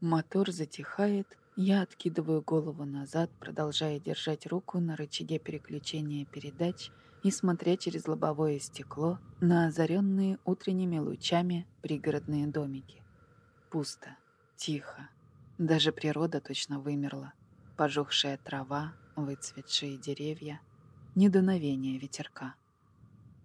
Мотор затихает, я откидываю голову назад, продолжая держать руку на рычаге переключения передач и смотря через лобовое стекло на озаренные утренними лучами пригородные домики. Пусто, тихо. Даже природа точно вымерла. Пожухшая трава, выцветшие деревья, недуновение ветерка.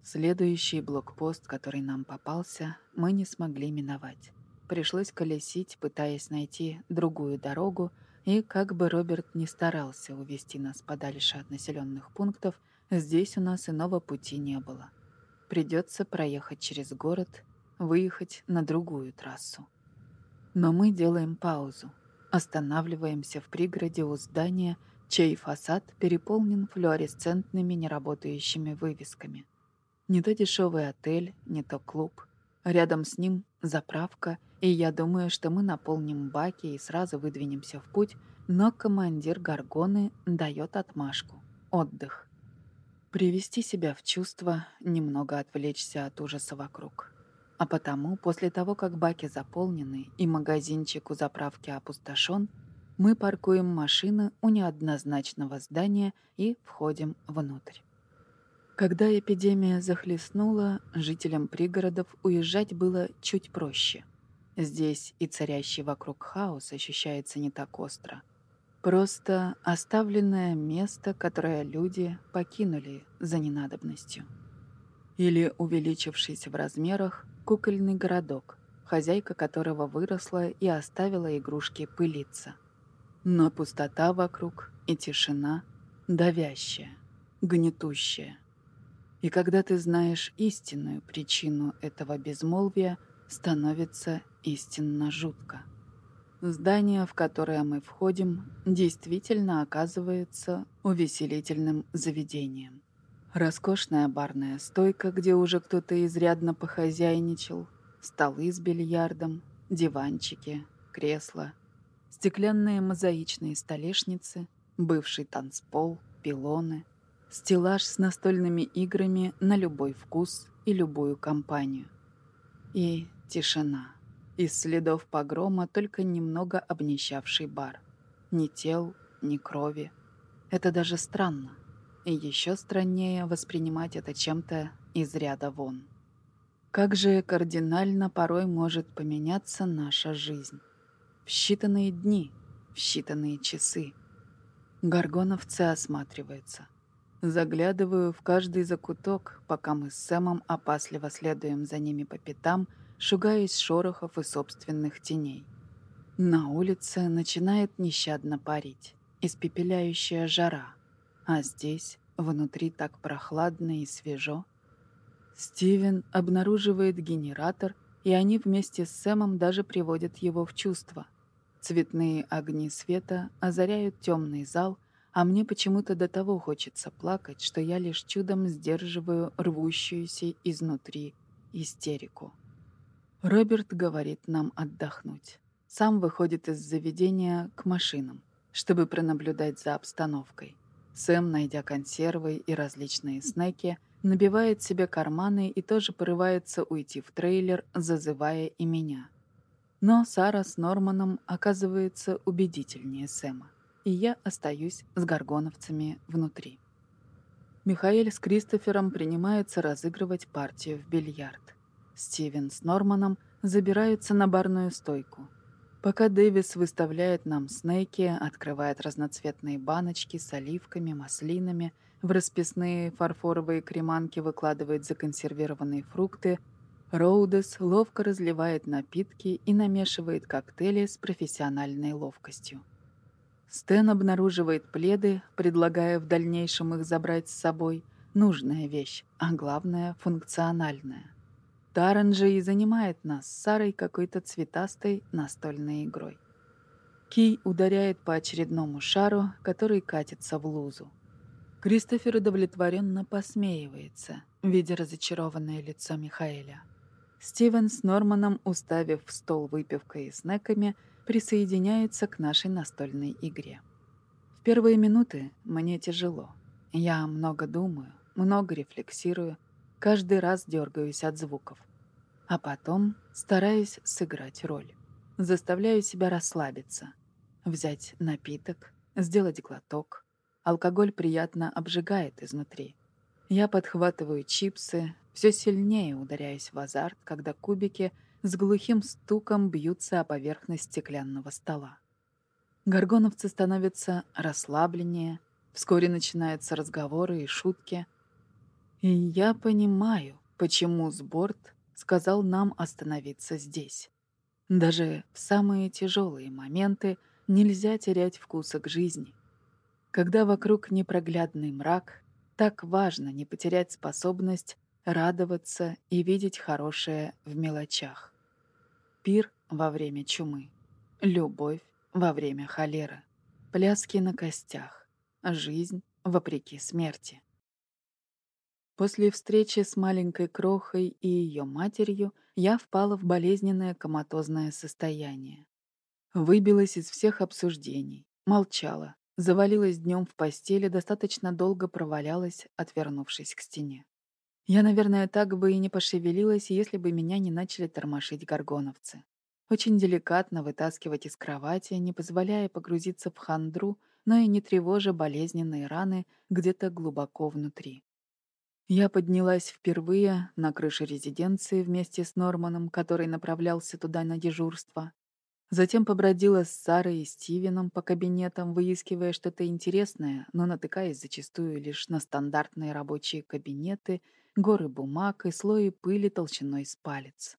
Следующий блокпост, который нам попался, мы не смогли миновать. Пришлось колесить, пытаясь найти другую дорогу, и как бы Роберт не старался увести нас подальше от населенных пунктов, здесь у нас иного пути не было. Придется проехать через город, выехать на другую трассу. Но мы делаем паузу, останавливаемся в пригороде у здания, чей фасад переполнен флуоресцентными неработающими вывесками. Не то дешевый отель, не то клуб. Рядом с ним заправка — и я думаю, что мы наполним баки и сразу выдвинемся в путь, но командир Гаргоны дает отмашку. Отдых. Привести себя в чувство, немного отвлечься от ужаса вокруг. А потому, после того, как баки заполнены и магазинчик у заправки опустошен, мы паркуем машины у неоднозначного здания и входим внутрь. Когда эпидемия захлестнула, жителям пригородов уезжать было чуть проще – Здесь и царящий вокруг хаос ощущается не так остро. Просто оставленное место, которое люди покинули за ненадобностью. Или увеличившийся в размерах кукольный городок, хозяйка которого выросла и оставила игрушки пылиться. Но пустота вокруг и тишина давящая, гнетущая. И когда ты знаешь истинную причину этого безмолвия, становится истинно жутко. Здание, в которое мы входим, действительно оказывается увеселительным заведением. Роскошная барная стойка, где уже кто-то изрядно похозяйничал, столы с бильярдом, диванчики, кресла, стеклянные мозаичные столешницы, бывший танцпол, пилоны, стеллаж с настольными играми на любой вкус и любую компанию. И тишина. Из следов погрома только немного обнищавший бар. Ни тел, ни крови. Это даже странно. И еще страннее воспринимать это чем-то из ряда вон. Как же кардинально порой может поменяться наша жизнь. В считанные дни, в считанные часы. Горгоновцы осматриваются. Заглядываю в каждый закуток, пока мы с Сэмом опасливо следуем за ними по пятам – шугаясь шорохов и собственных теней. На улице начинает нещадно парить, испепеляющая жара, а здесь, внутри так прохладно и свежо. Стивен обнаруживает генератор, и они вместе с Сэмом даже приводят его в чувство. Цветные огни света озаряют темный зал, а мне почему-то до того хочется плакать, что я лишь чудом сдерживаю рвущуюся изнутри истерику. Роберт говорит нам отдохнуть. Сам выходит из заведения к машинам, чтобы пронаблюдать за обстановкой. Сэм, найдя консервы и различные снеки, набивает себе карманы и тоже порывается уйти в трейлер, зазывая и меня. Но Сара с Норманом оказывается убедительнее Сэма, и я остаюсь с горгоновцами внутри. Михаэль с Кристофером принимается разыгрывать партию в бильярд. Стивен с Норманом забираются на барную стойку. Пока Дэвис выставляет нам снеки, открывает разноцветные баночки с оливками, маслинами, в расписные фарфоровые креманки выкладывает законсервированные фрукты, Роудес ловко разливает напитки и намешивает коктейли с профессиональной ловкостью. Стэн обнаруживает пледы, предлагая в дальнейшем их забрать с собой. Нужная вещь, а главное – функциональная. Таран же и занимает нас с Сарой какой-то цветастой настольной игрой. Кий ударяет по очередному шару, который катится в лузу. Кристофер удовлетворенно посмеивается, видя разочарованное лицо Михаэля. Стивен с Норманом, уставив в стол выпивкой и снеками, присоединяются к нашей настольной игре. В первые минуты мне тяжело. Я много думаю, много рефлексирую, Каждый раз дергаюсь от звуков. А потом стараюсь сыграть роль. заставляю себя расслабиться. Взять напиток, сделать глоток. Алкоголь приятно обжигает изнутри. Я подхватываю чипсы, все сильнее ударяюсь в азарт, когда кубики с глухим стуком бьются о поверхность стеклянного стола. Горгоновцы становятся расслабленнее, вскоре начинаются разговоры и шутки. И я понимаю, почему Сборд сказал нам остановиться здесь. Даже в самые тяжелые моменты нельзя терять вкуса к жизни. Когда вокруг непроглядный мрак, так важно не потерять способность радоваться и видеть хорошее в мелочах. Пир во время чумы, любовь во время холеры, пляски на костях, жизнь вопреки смерти. После встречи с маленькой крохой и ее матерью я впала в болезненное коматозное состояние. Выбилась из всех обсуждений, молчала, завалилась днем в постели, достаточно долго провалялась, отвернувшись к стене. Я, наверное, так бы и не пошевелилась, если бы меня не начали тормошить горгоновцы. Очень деликатно вытаскивать из кровати, не позволяя погрузиться в хандру, но и не тревожа болезненные раны где-то глубоко внутри. Я поднялась впервые на крыше резиденции вместе с Норманом, который направлялся туда на дежурство. Затем побродила с Сарой и Стивеном по кабинетам, выискивая что-то интересное, но натыкаясь зачастую лишь на стандартные рабочие кабинеты, горы бумаг и слои пыли толщиной с палец.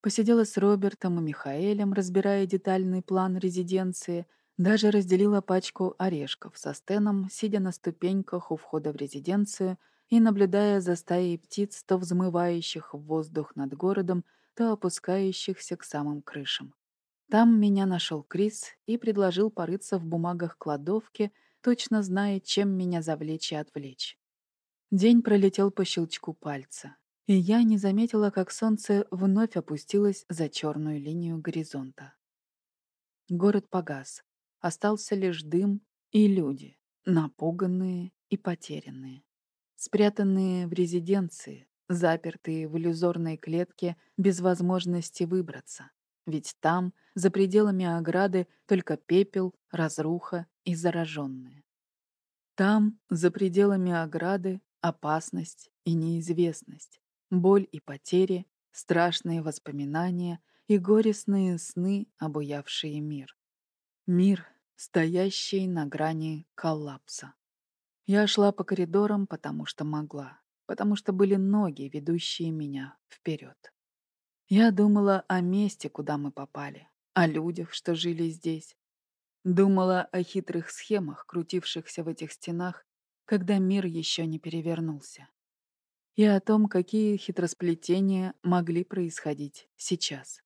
Посидела с Робертом и Михаэлем, разбирая детальный план резиденции, даже разделила пачку орешков со Стеном, сидя на ступеньках у входа в резиденцию и наблюдая за стаей птиц, то взмывающих в воздух над городом, то опускающихся к самым крышам. Там меня нашел Крис и предложил порыться в бумагах кладовки, точно зная, чем меня завлечь и отвлечь. День пролетел по щелчку пальца и я не заметила, как солнце вновь опустилось за черную линию горизонта. Город погас. Остался лишь дым и люди, напуганные и потерянные. Спрятанные в резиденции, запертые в иллюзорной клетке без возможности выбраться. Ведь там, за пределами ограды, только пепел, разруха и зараженные. Там, за пределами ограды, опасность и неизвестность боль и потери, страшные воспоминания и горестные сны, обуявшие мир. Мир, стоящий на грани коллапса. Я шла по коридорам, потому что могла, потому что были ноги, ведущие меня вперед. Я думала о месте, куда мы попали, о людях, что жили здесь. Думала о хитрых схемах, крутившихся в этих стенах, когда мир еще не перевернулся и о том, какие хитросплетения могли происходить сейчас.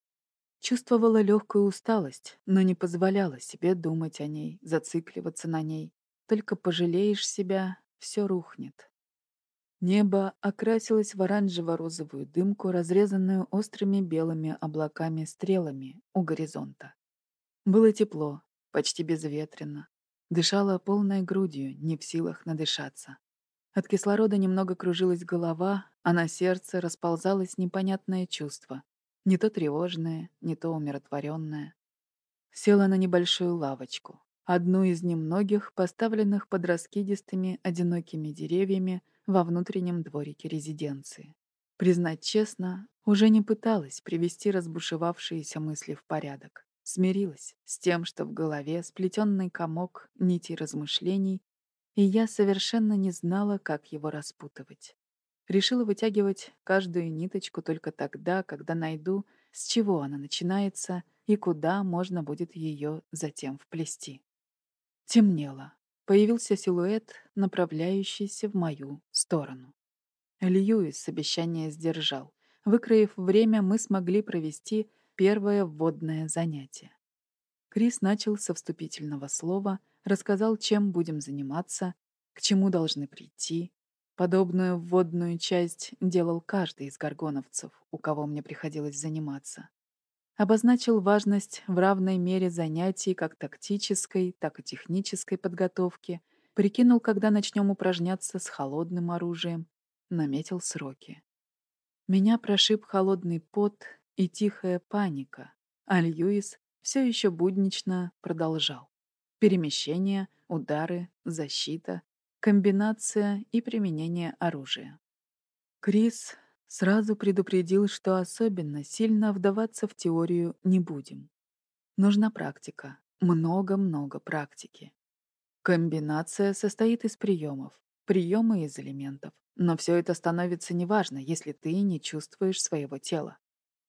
Чувствовала легкую усталость, но не позволяла себе думать о ней, зацикливаться на ней. Только пожалеешь себя, все рухнет. Небо окрасилось в оранжево-розовую дымку, разрезанную острыми белыми облаками-стрелами у горизонта. Было тепло, почти безветренно. Дышала полной грудью, не в силах надышаться. От кислорода немного кружилась голова, а на сердце расползалось непонятное чувство. Не то тревожное, не то умиротворенное. Села на небольшую лавочку, одну из немногих, поставленных под раскидистыми одинокими деревьями во внутреннем дворике резиденции. Признать честно, уже не пыталась привести разбушевавшиеся мысли в порядок. Смирилась с тем, что в голове сплетенный комок нити размышлений и я совершенно не знала, как его распутывать. Решила вытягивать каждую ниточку только тогда, когда найду, с чего она начинается и куда можно будет ее затем вплести. Темнело. Появился силуэт, направляющийся в мою сторону. Льюис обещание сдержал. Выкроив время, мы смогли провести первое вводное занятие. Крис начал со вступительного слова — рассказал, чем будем заниматься, к чему должны прийти. Подобную вводную часть делал каждый из горгоновцев, у кого мне приходилось заниматься. Обозначил важность в равной мере занятий как тактической, так и технической подготовки, прикинул, когда начнем упражняться с холодным оружием, наметил сроки. Меня прошиб холодный пот и тихая паника, а Льюис все еще буднично продолжал. Перемещение, удары, защита, комбинация и применение оружия. Крис сразу предупредил, что особенно сильно вдаваться в теорию не будем. Нужна практика, много-много практики. Комбинация состоит из приемов, приемы из элементов. Но все это становится неважно, если ты не чувствуешь своего тела.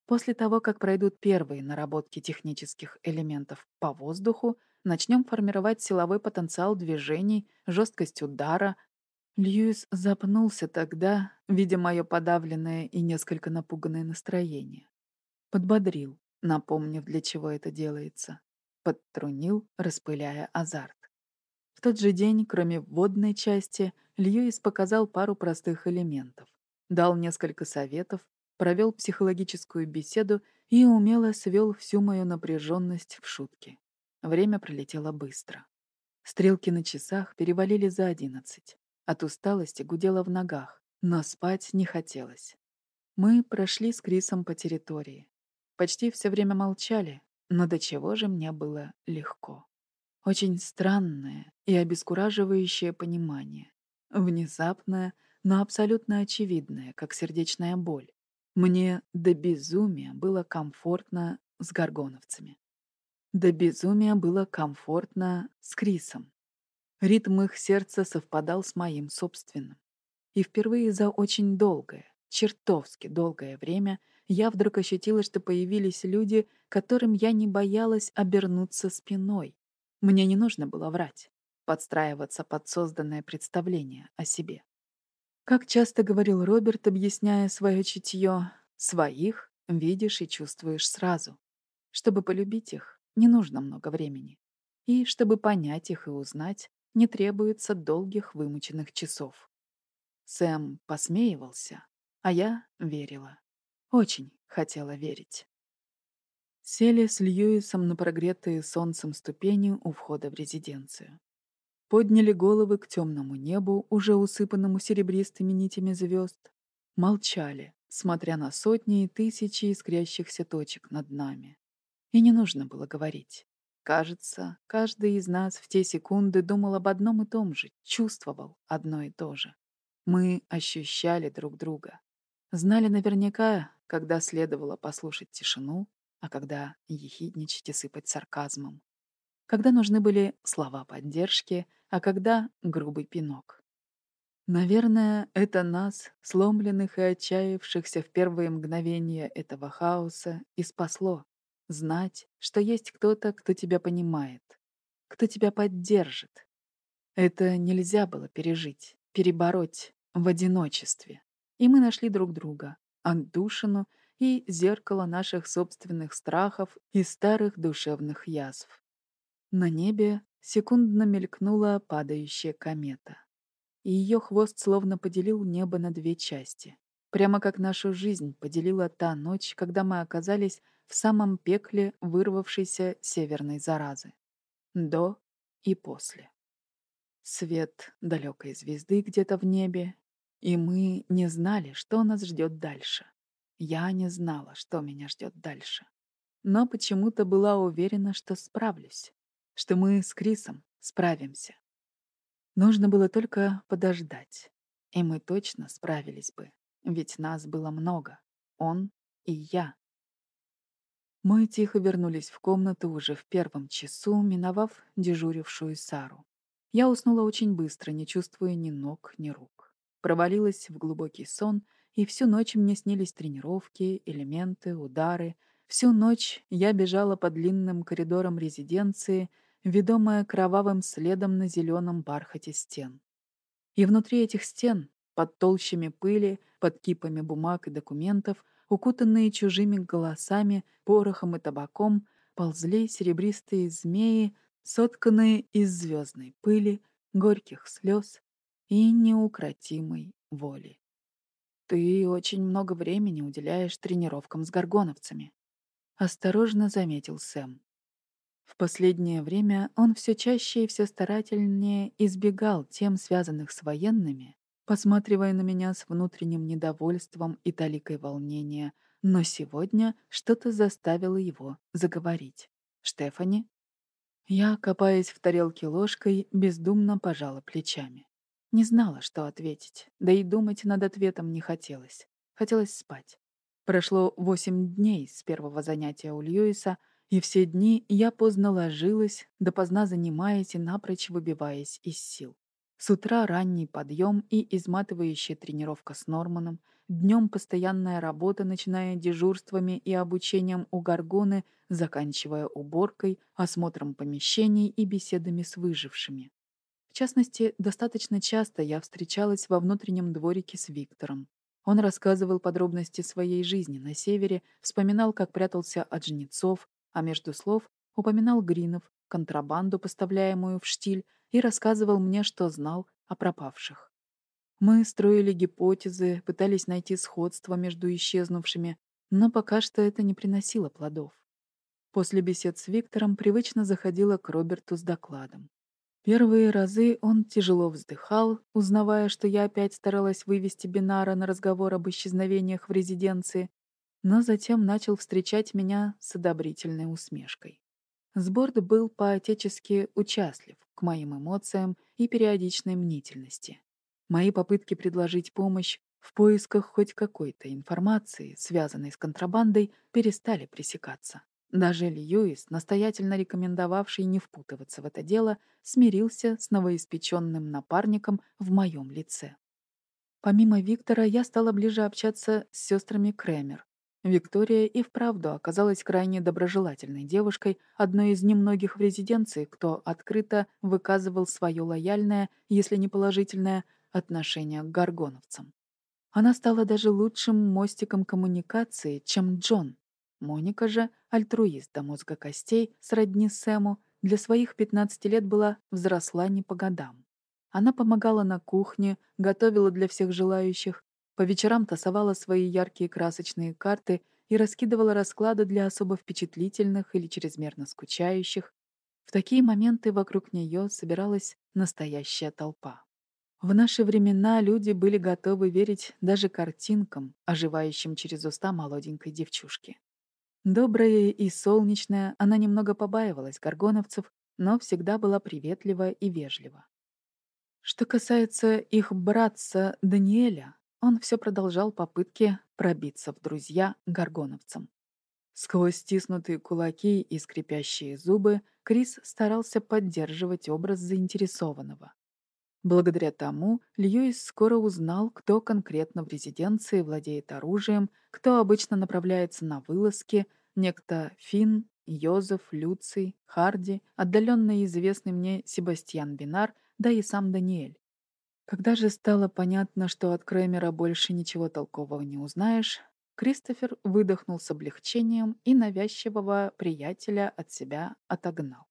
После того, как пройдут первые наработки технических элементов по воздуху, начнем формировать силовой потенциал движений, жесткость удара. Льюис запнулся тогда, видя мое подавленное и несколько напуганное настроение. Подбодрил, напомнив, для чего это делается. Подтрунил, распыляя азарт тот же день, кроме водной части, Льюис показал пару простых элементов, дал несколько советов, провел психологическую беседу и умело свел всю мою напряженность в шутки. Время пролетело быстро. Стрелки на часах перевалили за одиннадцать. От усталости гудело в ногах, но спать не хотелось. Мы прошли с Крисом по территории. Почти все время молчали, но до чего же мне было легко. Очень странное и обескураживающее понимание. Внезапное, но абсолютно очевидное, как сердечная боль. Мне до безумия было комфортно с горгоновцами. До безумия было комфортно с Крисом. Ритм их сердца совпадал с моим собственным. И впервые за очень долгое, чертовски долгое время я вдруг ощутила, что появились люди, которым я не боялась обернуться спиной, мне не нужно было врать, подстраиваться под созданное представление о себе. Как часто говорил Роберт, объясняя свое чутье, своих видишь и чувствуешь сразу. Чтобы полюбить их, не нужно много времени. И чтобы понять их и узнать, не требуется долгих вымученных часов. Сэм посмеивался, а я верила. Очень хотела верить. Сели с Льюисом на прогретые солнцем ступени у входа в резиденцию. Подняли головы к темному небу, уже усыпанному серебристыми нитями звезд. Молчали, смотря на сотни и тысячи искрящихся точек над нами. И не нужно было говорить. Кажется, каждый из нас в те секунды думал об одном и том же, чувствовал одно и то же. Мы ощущали друг друга. Знали наверняка, когда следовало послушать тишину, а когда ехидничать и сыпать сарказмом. Когда нужны были слова поддержки, а когда грубый пинок. Наверное, это нас, сломленных и отчаявшихся в первые мгновения этого хаоса, и спасло. Знать, что есть кто-то, кто тебя понимает, кто тебя поддержит. Это нельзя было пережить, перебороть в одиночестве. И мы нашли друг друга, отдушину и зеркало наших собственных страхов и старых душевных язв. На небе секундно мелькнула падающая комета. И ее хвост словно поделил небо на две части. Прямо как нашу жизнь поделила та ночь, когда мы оказались в самом пекле вырвавшейся северной заразы. До и после. Свет далекой звезды где-то в небе, и мы не знали, что нас ждет дальше. Я не знала, что меня ждет дальше. Но почему-то была уверена, что справлюсь, что мы с Крисом справимся. Нужно было только подождать, и мы точно справились бы, ведь нас было много, он и я. Мы тихо вернулись в комнату уже в первом часу, миновав дежурившую Сару. Я уснула очень быстро, не чувствуя ни ног, ни рук. Провалилась в глубокий сон — и всю ночь мне снились тренировки, элементы, удары. Всю ночь я бежала по длинным коридорам резиденции, ведомая кровавым следом на зеленом бархате стен. И внутри этих стен, под толщами пыли, под кипами бумаг и документов, укутанные чужими голосами, порохом и табаком, ползли серебристые змеи, сотканные из звездной пыли, горьких слез и неукротимой воли. Ты очень много времени уделяешь тренировкам с горгоновцами. Осторожно заметил Сэм. В последнее время он все чаще и все старательнее избегал тем, связанных с военными, посматривая на меня с внутренним недовольством и таликой волнения, но сегодня что-то заставило его заговорить. «Штефани?» Я, копаясь в тарелке ложкой, бездумно пожала плечами. Не знала, что ответить, да и думать над ответом не хотелось. Хотелось спать. Прошло восемь дней с первого занятия у Льюиса, и все дни я поздно ложилась, допоздна занимаясь и напрочь выбиваясь из сил. С утра ранний подъем и изматывающая тренировка с Норманом, днем постоянная работа, начиная дежурствами и обучением у Гаргоны, заканчивая уборкой, осмотром помещений и беседами с выжившими. В частности, достаточно часто я встречалась во внутреннем дворике с Виктором. Он рассказывал подробности своей жизни на севере, вспоминал, как прятался от жнецов, а между слов упоминал Гринов, контрабанду, поставляемую в штиль, и рассказывал мне, что знал о пропавших. Мы строили гипотезы, пытались найти сходство между исчезнувшими, но пока что это не приносило плодов. После бесед с Виктором привычно заходила к Роберту с докладом. Первые разы он тяжело вздыхал, узнавая, что я опять старалась вывести Бинара на разговор об исчезновениях в резиденции, но затем начал встречать меня с одобрительной усмешкой. Сборд был по-отечески участлив к моим эмоциям и периодичной мнительности. Мои попытки предложить помощь в поисках хоть какой-то информации, связанной с контрабандой, перестали пресекаться. Даже Льюис, настоятельно рекомендовавший не впутываться в это дело, смирился с новоиспеченным напарником в моем лице. Помимо Виктора, я стала ближе общаться с сестрами Кремер. Виктория и вправду оказалась крайне доброжелательной девушкой, одной из немногих в резиденции, кто открыто выказывал свое лояльное, если не положительное, отношение к горгоновцам. Она стала даже лучшим мостиком коммуникации, чем Джон, Моника же, альтруист до мозга костей, сродни Сэму, для своих 15 лет была взросла не по годам. Она помогала на кухне, готовила для всех желающих, по вечерам тасовала свои яркие красочные карты и раскидывала расклады для особо впечатлительных или чрезмерно скучающих. В такие моменты вокруг нее собиралась настоящая толпа. В наши времена люди были готовы верить даже картинкам, оживающим через уста молоденькой девчушки. Добрая и солнечная, она немного побаивалась горгоновцев, но всегда была приветлива и вежлива. Что касается их братца Даниэля, он все продолжал попытки пробиться в друзья горгоновцам. Сквозь стиснутые кулаки и скрипящие зубы Крис старался поддерживать образ заинтересованного. Благодаря тому Льюис скоро узнал, кто конкретно в резиденции владеет оружием, кто обычно направляется на вылазки, некто Финн, Йозеф, Люций, Харди, отдаленно известный мне Себастьян Бинар, да и сам Даниэль. Когда же стало понятно, что от Кремера больше ничего толкового не узнаешь, Кристофер выдохнул с облегчением и навязчивого приятеля от себя отогнал.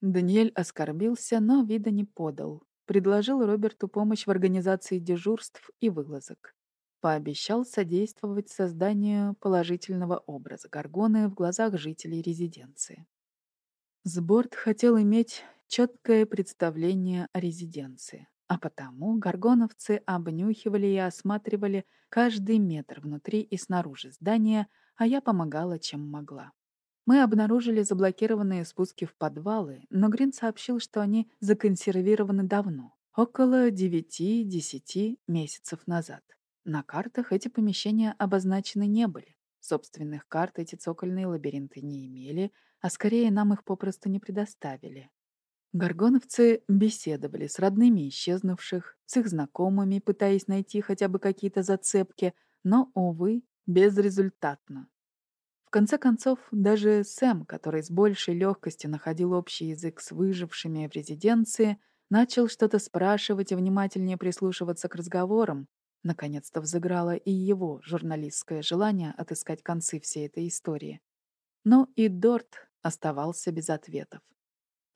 Даниэль оскорбился, но вида не подал, Предложил Роберту помощь в организации дежурств и вылазок. Пообещал содействовать созданию положительного образа Гаргоны в глазах жителей резиденции. Сборд хотел иметь четкое представление о резиденции, а потому горгоновцы обнюхивали и осматривали каждый метр внутри и снаружи здания, а я помогала, чем могла. Мы обнаружили заблокированные спуски в подвалы, но Грин сообщил, что они законсервированы давно, около 9-10 месяцев назад. На картах эти помещения обозначены не были. Собственных карт эти цокольные лабиринты не имели, а скорее нам их попросту не предоставили. Горгоновцы беседовали с родными исчезнувших, с их знакомыми, пытаясь найти хотя бы какие-то зацепки, но, увы, безрезультатно конце концов, даже Сэм, который с большей легкостью находил общий язык с выжившими в резиденции, начал что-то спрашивать и внимательнее прислушиваться к разговорам. Наконец-то взыграло и его журналистское желание отыскать концы всей этой истории. Но и Дорт оставался без ответов.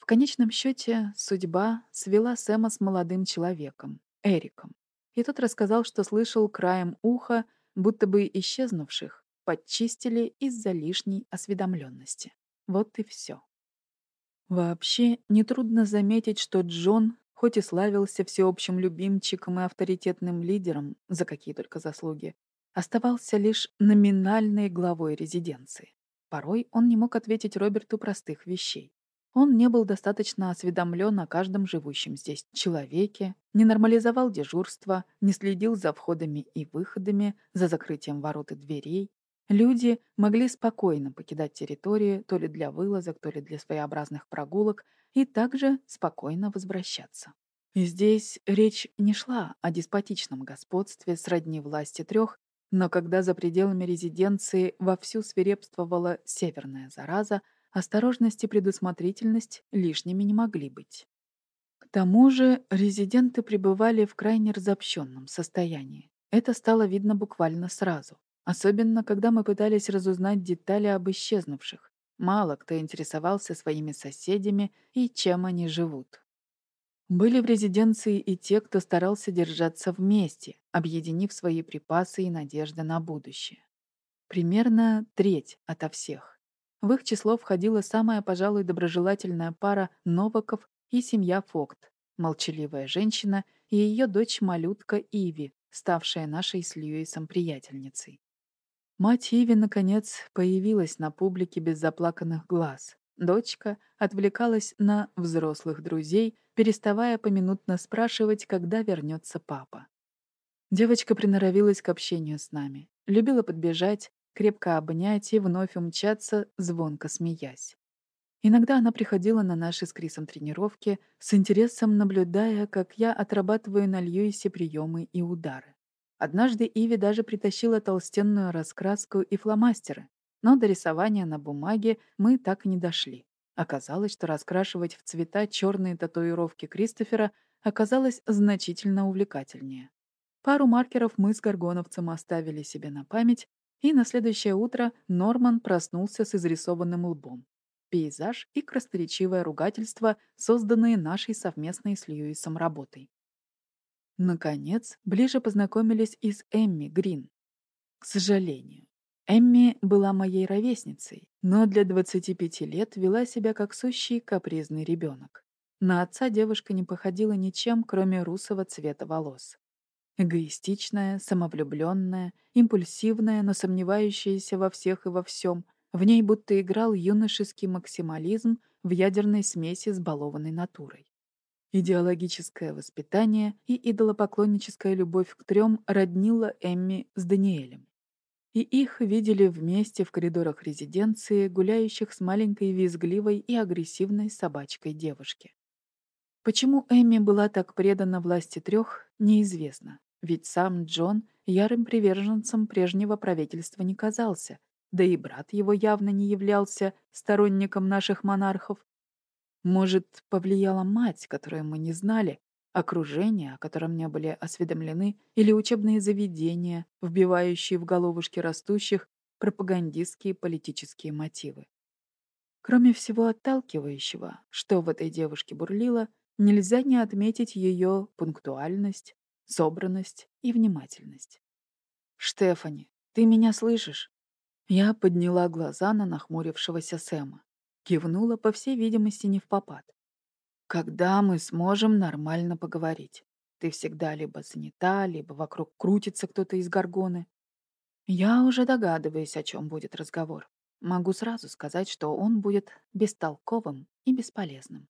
Конечном счете судьба свела Сэма с молодым человеком, Эриком. И тот рассказал, что слышал краем уха, будто бы исчезнувших, подчистили из-за лишней осведомленности. Вот и все. Вообще, нетрудно заметить, что Джон, хоть и славился всеобщим любимчиком и авторитетным лидером, за какие только заслуги, оставался лишь номинальной главой резиденции. Порой он не мог ответить Роберту простых вещей. Он не был достаточно осведомлен о каждом живущем здесь человеке, не нормализовал дежурство, не следил за входами и выходами, за закрытием ворот и дверей. Люди могли спокойно покидать территорию то ли для вылазок, то ли для своеобразных прогулок, и также спокойно возвращаться. И здесь речь не шла о деспотичном господстве сродни власти трех, но когда за пределами резиденции вовсю свирепствовала северная зараза, осторожность и предусмотрительность лишними не могли быть. К тому же резиденты пребывали в крайне разобщенном состоянии. Это стало видно буквально сразу. Особенно, когда мы пытались разузнать детали об исчезнувших. Мало кто интересовался своими соседями и чем они живут. Были в резиденции и те, кто старался держаться вместе, объединив свои припасы и надежды на будущее. Примерно треть ото всех. В их число входила самая, пожалуй, доброжелательная пара Новаков и семья Фокт, молчаливая женщина и ее дочь-малютка Иви, ставшая нашей с Льюисом приятельницей. Мать Иви, наконец, появилась на публике без заплаканных глаз. Дочка отвлекалась на взрослых друзей, переставая поминутно спрашивать, когда вернется папа. Девочка приноровилась к общению с нами, любила подбежать, крепко обнять и вновь умчаться, звонко смеясь. Иногда она приходила на наши с Крисом тренировки, с интересом наблюдая, как я отрабатываю на Льюисе приемы и удары. Однажды Иви даже притащила толстенную раскраску и фломастеры, но до рисования на бумаге мы так и не дошли. Оказалось, что раскрашивать в цвета черные татуировки Кристофера оказалось значительно увлекательнее. Пару маркеров мы с Горгоновцем оставили себе на память, и на следующее утро Норман проснулся с изрисованным лбом. Пейзаж и красноречивое ругательство, созданные нашей совместной с Льюисом работой. Наконец, ближе познакомились и с Эмми Грин. К сожалению, Эмми была моей ровесницей, но для 25 лет вела себя как сущий капризный ребенок. На отца девушка не походила ничем, кроме русого цвета волос. Эгоистичная, самовлюбленная, импульсивная, но сомневающаяся во всех и во всем, в ней будто играл юношеский максимализм в ядерной смеси с балованной натурой. Идеологическое воспитание и идолопоклонническая любовь к трем роднила Эмми с Даниэлем и их видели вместе в коридорах резиденции, гуляющих с маленькой визгливой и агрессивной собачкой девушки. Почему Эми была так предана власти трех, неизвестно, ведь сам Джон ярым приверженцем прежнего правительства не казался, да и брат его явно не являлся сторонником наших монархов. Может, повлияла мать, которую мы не знали, окружение, о котором не были осведомлены, или учебные заведения, вбивающие в головушки растущих пропагандистские политические мотивы. Кроме всего отталкивающего, что в этой девушке бурлило, нельзя не отметить ее пунктуальность, собранность и внимательность. «Штефани, ты меня слышишь?» Я подняла глаза на нахмурившегося Сэма. Кивнула, по всей видимости, не в попад. Когда мы сможем нормально поговорить? Ты всегда либо занята, либо вокруг крутится кто-то из горгоны. Я уже догадываюсь, о чем будет разговор. Могу сразу сказать, что он будет бестолковым и бесполезным.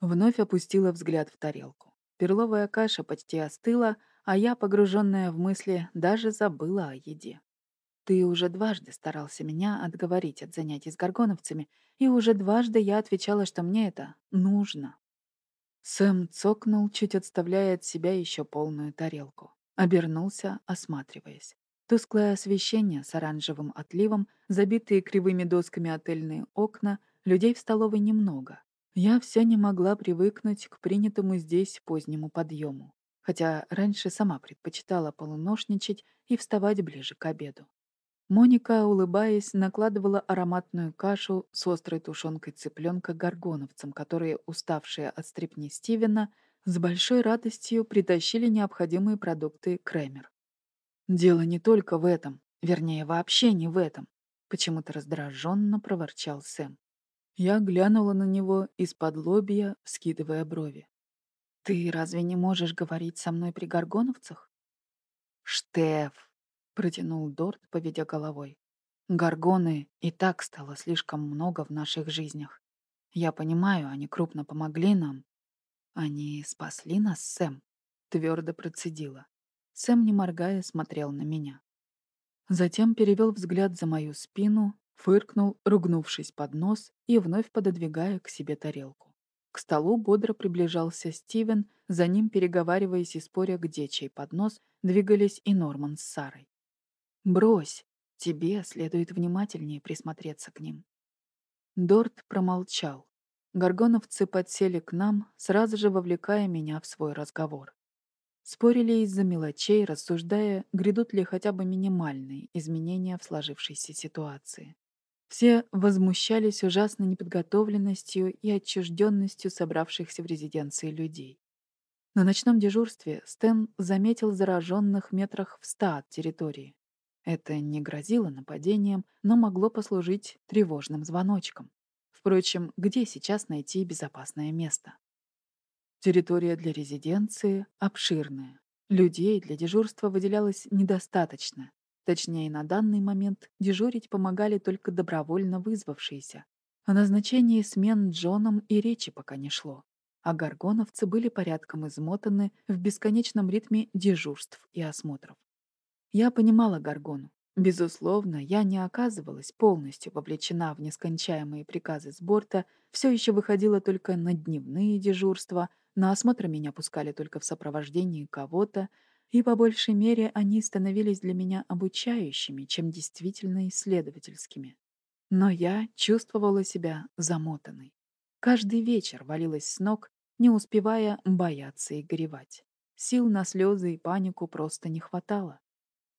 Вновь опустила взгляд в тарелку. Перловая каша почти остыла, а я, погруженная в мысли, даже забыла о еде. Ты уже дважды старался меня отговорить от занятий с горгоновцами, и уже дважды я отвечала, что мне это нужно. Сэм цокнул, чуть отставляя от себя еще полную тарелку. Обернулся, осматриваясь. Тусклое освещение с оранжевым отливом, забитые кривыми досками отельные окна, людей в столовой немного. Я все не могла привыкнуть к принятому здесь позднему подъему, хотя раньше сама предпочитала полуношничать и вставать ближе к обеду. Моника, улыбаясь, накладывала ароматную кашу с острой тушенкой цыпленка горгоновцам, которые, уставшие от стрипни Стивена, с большой радостью притащили необходимые продукты Кремер. «Дело не только в этом, вернее, вообще не в этом», — почему-то раздраженно проворчал Сэм. Я глянула на него из-под лобья, вскидывая брови. «Ты разве не можешь говорить со мной при горгоновцах?» «Штеф!» протянул Дорт, поведя головой. Гаргоны и так стало слишком много в наших жизнях. Я понимаю, они крупно помогли нам. Они спасли нас, Сэм, твердо процедила. Сэм, не моргая, смотрел на меня. Затем перевел взгляд за мою спину, фыркнул, ругнувшись под нос и вновь пододвигая к себе тарелку. К столу бодро приближался Стивен, за ним, переговариваясь и споря, где чей поднос, двигались и Норман с Сарой. «Брось, тебе следует внимательнее присмотреться к ним». Дорт промолчал. Горгоновцы подсели к нам, сразу же вовлекая меня в свой разговор. Спорили из-за мелочей, рассуждая, грядут ли хотя бы минимальные изменения в сложившейся ситуации. Все возмущались ужасной неподготовленностью и отчужденностью собравшихся в резиденции людей. На ночном дежурстве Стэн заметил зараженных метрах в ста от территории. Это не грозило нападением, но могло послужить тревожным звоночком. Впрочем, где сейчас найти безопасное место? Территория для резиденции обширная. Людей для дежурства выделялось недостаточно. Точнее, на данный момент дежурить помогали только добровольно вызвавшиеся. О назначении смен Джоном и речи пока не шло. А горгоновцы были порядком измотаны в бесконечном ритме дежурств и осмотров. Я понимала Гаргону. Безусловно, я не оказывалась полностью вовлечена в нескончаемые приказы с борта, все еще выходила только на дневные дежурства — на осмотр меня пускали только в сопровождении кого-то, и по большей мере они становились для меня обучающими, чем действительно исследовательскими. Но я чувствовала себя замотанной. Каждый вечер валилась с ног, не успевая бояться и горевать. Сил на слезы и панику просто не хватало.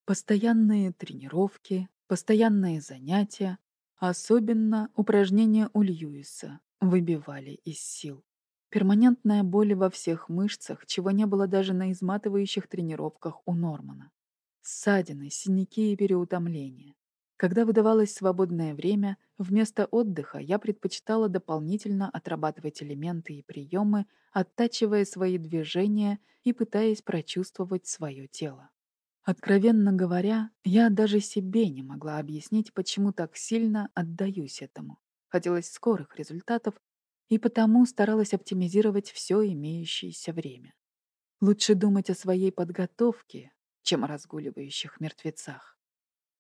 Постоянные тренировки, постоянные занятия, особенно упражнения у Льюиса, выбивали из сил. Перманентная боль во всех мышцах, чего не было даже на изматывающих тренировках у Нормана. Ссадины, синяки и переутомление. Когда выдавалось свободное время, вместо отдыха я предпочитала дополнительно отрабатывать элементы и приемы, оттачивая свои движения и пытаясь прочувствовать свое тело. Откровенно говоря, я даже себе не могла объяснить, почему так сильно отдаюсь этому. Хотелось скорых результатов, и потому старалась оптимизировать все имеющееся время. Лучше думать о своей подготовке, чем о разгуливающих мертвецах.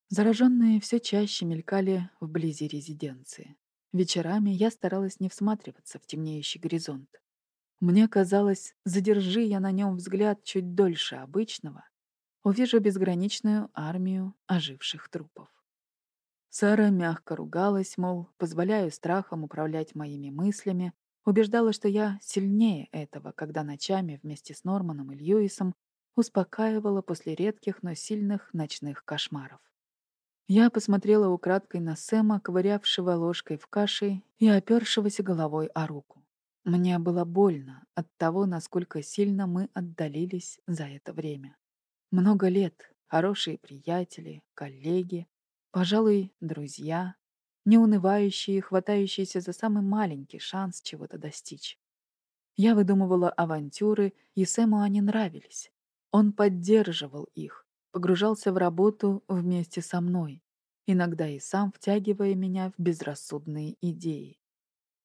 Зараженные все чаще мелькали вблизи резиденции. Вечерами я старалась не всматриваться в темнеющий горизонт. Мне казалось, задержи я на нем взгляд чуть дольше обычного, увижу безграничную армию оживших трупов. Сара мягко ругалась, мол, позволяю страхам управлять моими мыслями, убеждала, что я сильнее этого, когда ночами вместе с Норманом и Льюисом успокаивала после редких, но сильных ночных кошмаров. Я посмотрела украдкой на Сэма, ковырявшего ложкой в каше и опершегося головой о руку. Мне было больно от того, насколько сильно мы отдалились за это время. Много лет, хорошие приятели, коллеги, Пожалуй, друзья, неунывающие, хватающиеся за самый маленький шанс чего-то достичь. Я выдумывала авантюры, и Сэму они нравились. Он поддерживал их, погружался в работу вместе со мной, иногда и сам втягивая меня в безрассудные идеи.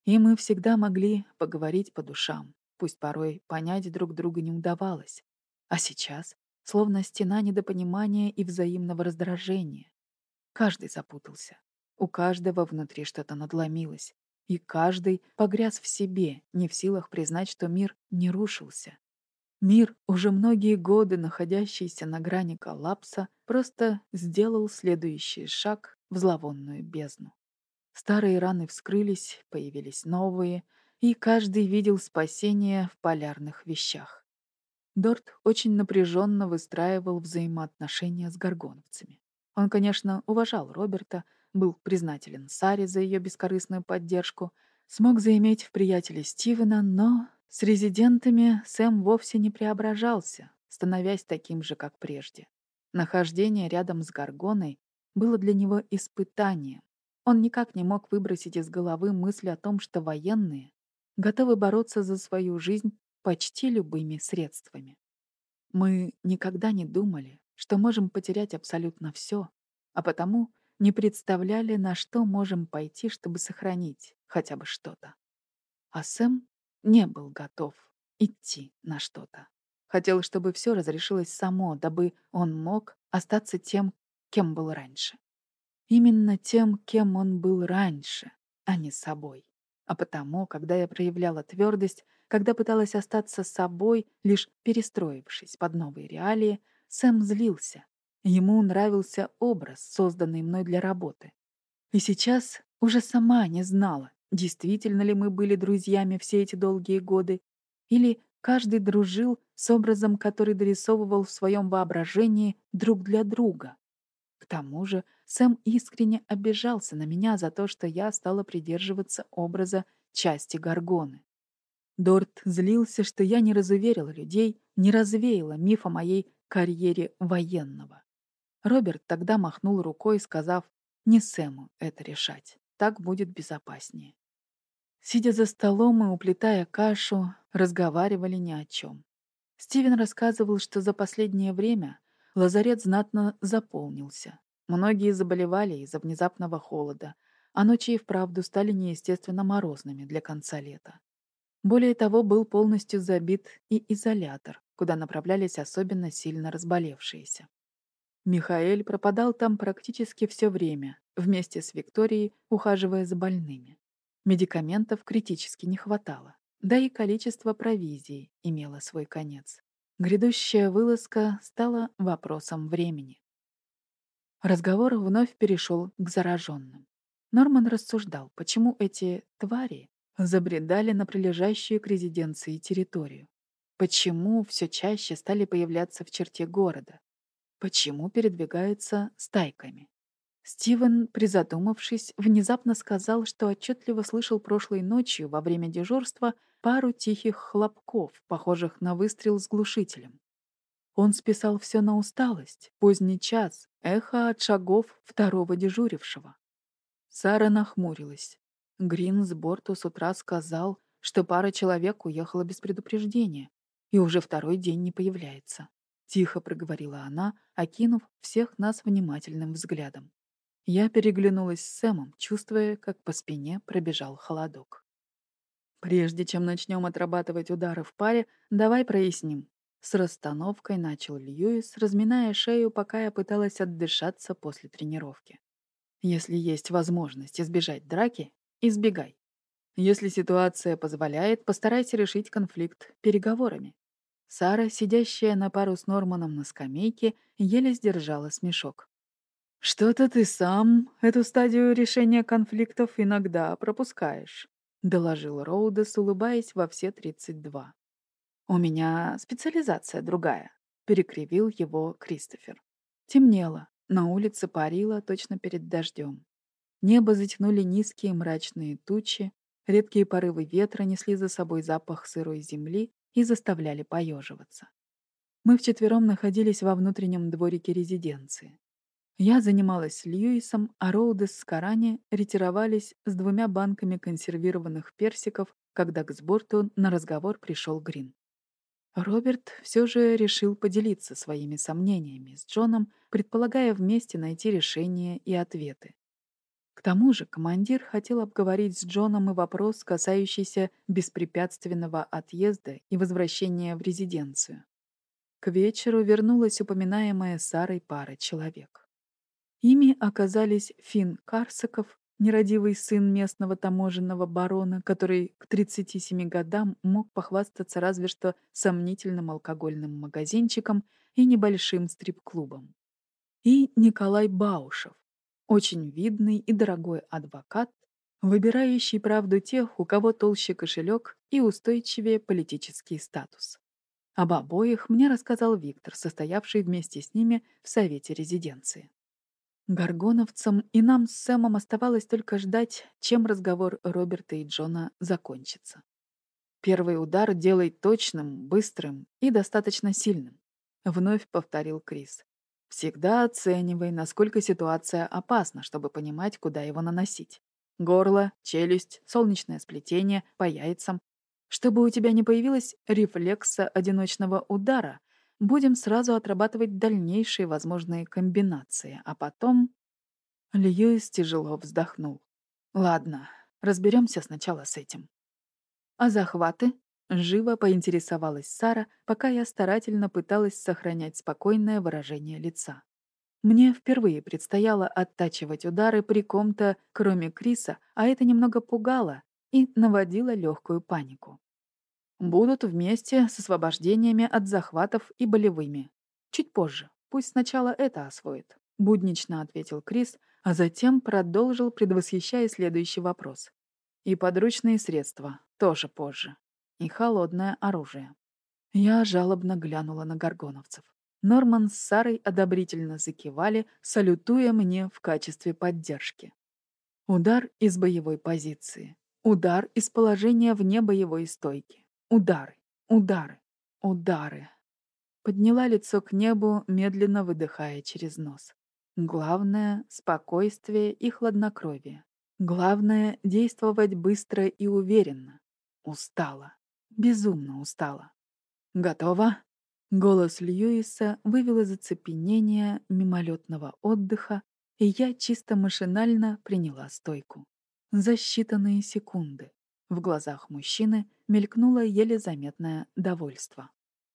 И мы всегда могли поговорить по душам, пусть порой понять друг друга не удавалось. А сейчас словно стена недопонимания и взаимного раздражения. Каждый запутался. У каждого внутри что-то надломилось. И каждый погряз в себе, не в силах признать, что мир не рушился. Мир, уже многие годы находящийся на грани коллапса, просто сделал следующий шаг в зловонную бездну. Старые раны вскрылись, появились новые, и каждый видел спасение в полярных вещах. Дорт очень напряженно выстраивал взаимоотношения с горгоновцами. Он, конечно, уважал Роберта, был признателен Саре за ее бескорыстную поддержку, смог заиметь в приятеле Стивена, но с резидентами Сэм вовсе не преображался, становясь таким же, как прежде. Нахождение рядом с Гаргоной было для него испытанием. Он никак не мог выбросить из головы мысль о том, что военные готовы бороться за свою жизнь почти любыми средствами. Мы никогда не думали, что можем потерять абсолютно все, а потому не представляли, на что можем пойти, чтобы сохранить хотя бы что-то. А Сэм не был готов идти на что-то. Хотел, чтобы все разрешилось само, дабы он мог остаться тем, кем был раньше. Именно тем, кем он был раньше, а не собой. А потому, когда я проявляла твердость, когда пыталась остаться собой, лишь перестроившись под новые реалии, Сэм злился. Ему нравился образ, созданный мной для работы. И сейчас уже сама не знала, действительно ли мы были друзьями все эти долгие годы, или каждый дружил с образом, который дорисовывал в своем воображении друг для друга. К тому же Сэм искренне обижался на меня за то, что я стала придерживаться образа части Гаргоны. Дорт злился, что я не разуверила людей, не развеяла миф о моей карьере военного. Роберт тогда махнул рукой, сказав, не Сэму это решать, так будет безопаснее. Сидя за столом и уплетая кашу, разговаривали ни о чем. Стивен рассказывал, что за последнее время лазарет знатно заполнился. Многие заболевали из-за внезапного холода, а ночи и вправду стали неестественно морозными для конца лета. Более того, был полностью забит и изолятор, куда направлялись особенно сильно разболевшиеся. Михаэль пропадал там практически все время, вместе с Викторией, ухаживая за больными. Медикаментов критически не хватало, да и количество провизии имело свой конец. Грядущая вылазка стала вопросом времени. Разговор вновь перешел к зараженным. Норман рассуждал, почему эти твари забредали на прилежащую к резиденции территорию. Почему все чаще стали появляться в черте города? Почему передвигаются стайками? Стивен, призадумавшись, внезапно сказал, что отчетливо слышал прошлой ночью во время дежурства пару тихих хлопков, похожих на выстрел с глушителем. Он списал все на усталость, поздний час, эхо от шагов второго дежурившего. Сара нахмурилась. Грин с борту с утра сказал, что пара человек уехала без предупреждения и уже второй день не появляется. Тихо проговорила она, окинув всех нас внимательным взглядом. Я переглянулась с Сэмом, чувствуя, как по спине пробежал холодок. «Прежде чем начнем отрабатывать удары в паре, давай проясним». С расстановкой начал Льюис, разминая шею, пока я пыталась отдышаться после тренировки. Если есть возможность избежать драки, Избегай. Если ситуация позволяет, постарайся решить конфликт переговорами. Сара, сидящая на пару с Норманом на скамейке, еле сдержала смешок. «Что-то ты сам эту стадию решения конфликтов иногда пропускаешь», — доложил Роудес, улыбаясь во все тридцать два. «У меня специализация другая», — перекривил его Кристофер. Темнело, на улице парило точно перед дождем. Небо затянули низкие мрачные тучи, редкие порывы ветра несли за собой запах сырой земли и заставляли поеживаться. Мы вчетвером находились во внутреннем дворике резиденции. Я занималась с Льюисом, а Роудес с Карани ретировались с двумя банками консервированных персиков, когда к сборту на разговор пришел Грин. Роберт все же решил поделиться своими сомнениями с Джоном, предполагая вместе найти решения и ответы. К тому же командир хотел обговорить с Джоном и вопрос, касающийся беспрепятственного отъезда и возвращения в резиденцию. К вечеру вернулась упоминаемая Сарой пара человек. Ими оказались Финн Карсаков, нерадивый сын местного таможенного барона, который к 37 годам мог похвастаться разве что сомнительным алкогольным магазинчиком и небольшим стрип-клубом. И Николай Баушев, очень видный и дорогой адвокат, выбирающий правду тех, у кого толще кошелек и устойчивее политический статус. Об обоих мне рассказал Виктор, состоявший вместе с ними в Совете резиденции. Гаргоновцам и нам с Сэмом оставалось только ждать, чем разговор Роберта и Джона закончится. «Первый удар делай точным, быстрым и достаточно сильным», — вновь повторил Крис. Всегда оценивай, насколько ситуация опасна, чтобы понимать, куда его наносить. Горло, челюсть, солнечное сплетение, по яйцам. Чтобы у тебя не появилось рефлекса одиночного удара, будем сразу отрабатывать дальнейшие возможные комбинации, а потом... Льюис тяжело вздохнул. Ладно, разберемся сначала с этим. А захваты? Живо поинтересовалась Сара, пока я старательно пыталась сохранять спокойное выражение лица. Мне впервые предстояло оттачивать удары при ком-то, кроме Криса, а это немного пугало и наводило легкую панику. Будут вместе с освобождениями от захватов и болевыми. Чуть позже. Пусть сначала это освоит. Буднично ответил Крис, а затем продолжил, предвосхищая следующий вопрос. И подручные средства. Тоже позже. И холодное оружие. Я жалобно глянула на горгоновцев. Норман с Сарой одобрительно закивали, салютуя мне в качестве поддержки. Удар из боевой позиции. Удар из положения вне боевой стойки. Удары, удары, удары. Подняла лицо к небу, медленно выдыхая через нос. Главное — спокойствие и хладнокровие. Главное — действовать быстро и уверенно. Устала. Безумно устала. Готова? Голос Льюиса вывел из оцепенения мимолетного отдыха, и я чисто машинально приняла стойку. За считанные секунды в глазах мужчины мелькнуло еле заметное довольство.